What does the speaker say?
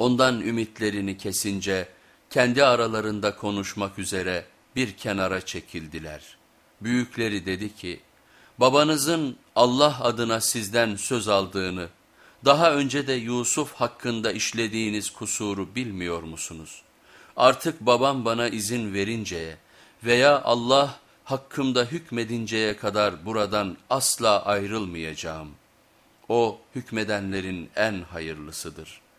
Ondan ümitlerini kesince kendi aralarında konuşmak üzere bir kenara çekildiler. Büyükleri dedi ki, babanızın Allah adına sizden söz aldığını, daha önce de Yusuf hakkında işlediğiniz kusuru bilmiyor musunuz? Artık babam bana izin verinceye veya Allah hakkımda hükmedinceye kadar buradan asla ayrılmayacağım. O hükmedenlerin en hayırlısıdır.''